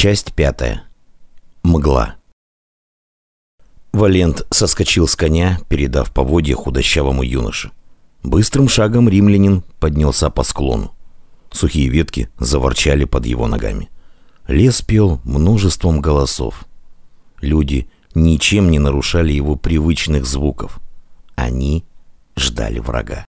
Часть пятая. Мгла. Валент соскочил с коня, передав поводья худощавому юноше. Быстрым шагом римлянин поднялся по склону. Сухие ветки заворчали под его ногами. Лес пел множеством голосов. Люди ничем не нарушали его привычных звуков. Они ждали врага.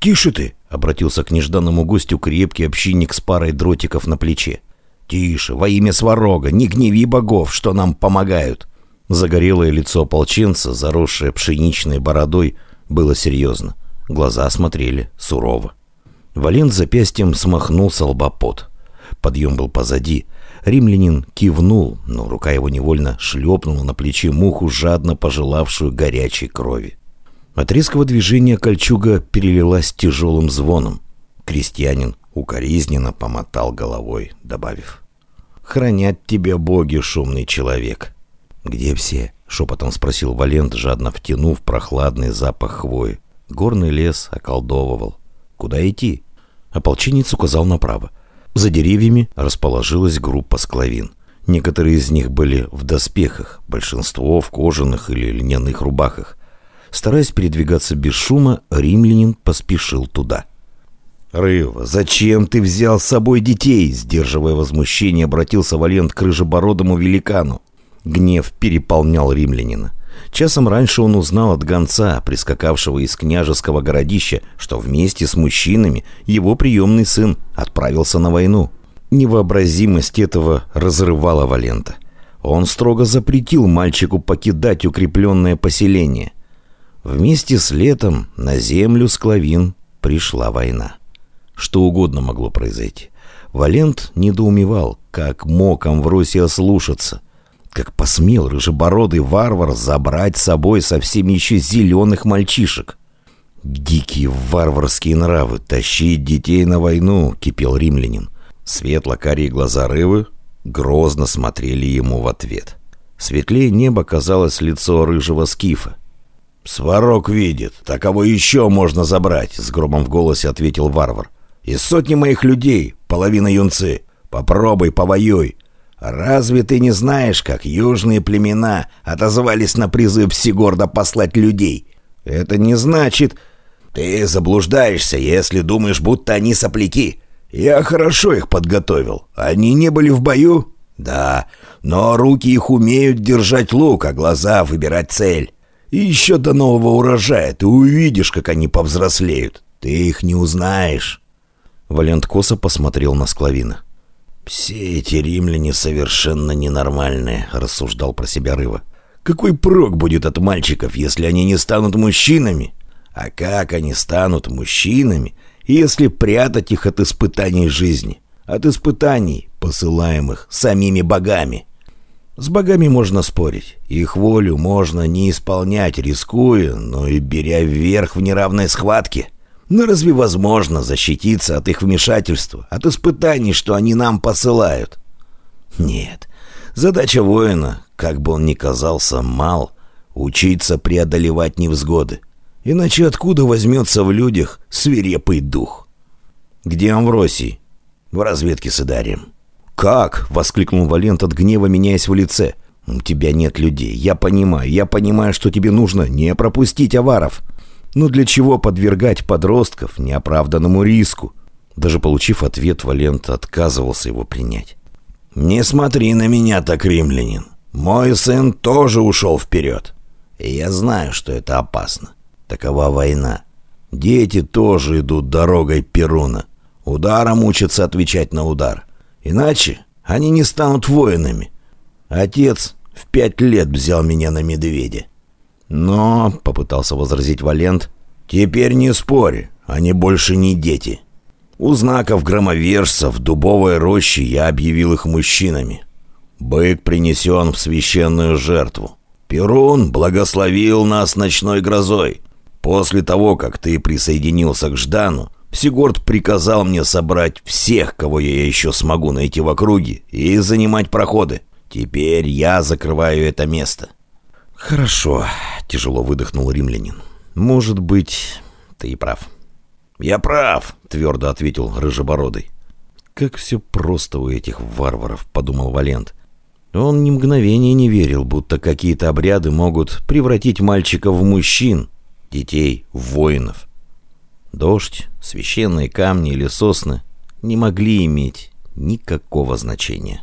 «Тише ты!» — обратился к нежданному гостю крепкий общинник с парой дротиков на плече. «Тише, во имя сварога, не гневи богов, что нам помогают!» Загорелое лицо ополченца, заросшее пшеничной бородой, было серьезно. Глаза смотрели сурово. Валент запястьем смахнул с лба пот. Подъем был позади. Римлянин кивнул, но рука его невольно шлепнула на плече муху, жадно пожелавшую горячей крови. От резкого движения кольчуга перелилась тяжелым звоном. Крестьянин укоризненно помотал головой, добавив. «Хранят тебя боги, шумный человек!» «Где все?» — шепотом спросил Валент, жадно втянув прохладный запах хвои. Горный лес околдовывал. «Куда идти?» Ополченец указал направо. За деревьями расположилась группа склавин. Некоторые из них были в доспехах, большинство в кожаных или льняных рубахах. Стараясь передвигаться без шума, римлянин поспешил туда. «Рыва, зачем ты взял с собой детей?» Сдерживая возмущение, обратился Валент к рыжебородому великану. Гнев переполнял римлянина. Часом раньше он узнал от гонца, прискакавшего из княжеского городища, что вместе с мужчинами его приемный сын отправился на войну. Невообразимость этого разрывала Валента. Он строго запретил мальчику покидать укрепленное поселение. Вместе с летом на землю Склавин пришла война. Что угодно могло произойти. Валент недоумевал, как мог Амвросия слушаться. Как посмел рыжебородый варвар забрать с собой совсем еще зеленых мальчишек. «Дикие варварские нравы, тащить детей на войну!» — кипел римлянин. Светло-карие глаза рыбы грозно смотрели ему в ответ. Светлее неба казалось лицо рыжего скифа. «Сварог видит. Таково еще можно забрать», — с громом в голосе ответил варвар. «Из сотни моих людей, половина юнцы. Попробуй, повоюй. «Разве ты не знаешь, как южные племена отозвались на призыв Сигорда послать людей? Это не значит...» «Ты заблуждаешься, если думаешь, будто они сопляки. Я хорошо их подготовил. Они не были в бою?» «Да, но руки их умеют держать лук, а глаза выбирать цель. И еще до нового урожая ты увидишь, как они повзрослеют. Ты их не узнаешь». Валент косо посмотрел на Склавина. «Все эти римляне совершенно ненормальные», — рассуждал про себя Рыва. «Какой прок будет от мальчиков, если они не станут мужчинами? А как они станут мужчинами, если прятать их от испытаний жизни? От испытаний, посылаемых самими богами?» С богами можно спорить. Их волю можно не исполнять, рискуя, но и беря вверх в неравной схватке. Но разве возможно защититься от их вмешательства, от испытаний, что они нам посылают? Нет. Задача воина, как бы он ни казался мал, учиться преодолевать невзгоды. Иначе откуда возьмется в людях свирепый дух? Где Амвросий? В разведке с Идарием. «Как?» — воскликнул Валент от гнева, меняясь в лице. «У тебя нет людей. Я понимаю. Я понимаю, что тебе нужно не пропустить аваров. Но для чего подвергать подростков неоправданному риску? Даже получив ответ, Валент отказывался его принять. «Не смотри на меня так, римлянин. Мой сын тоже ушел вперед. И я знаю, что это опасно. Такова война. Дети тоже идут дорогой Перуна. Ударом учатся отвечать на удар. Иначе они не станут воинами. Отец в пять лет взял меня на медведя. «Но», — попытался возразить Валент, — «теперь не спорь, они больше не дети. У знаков громовержцев дубовой роще я объявил их мужчинами. Бык принесен в священную жертву. Перун благословил нас ночной грозой. После того, как ты присоединился к Ждану, Сигурд приказал мне собрать всех, кого я еще смогу найти в округе, и занимать проходы. Теперь я закрываю это место. «Хорошо», — тяжело выдохнул римлянин. «Может быть, ты и прав». «Я прав», — твердо ответил Рыжебородый. как все просто у этих варваров», — подумал Валент. Он ни мгновения не верил, будто какие-то обряды могут превратить мальчика в мужчин, детей в воинов. Дождь, священные камни или сосны не могли иметь никакого значения.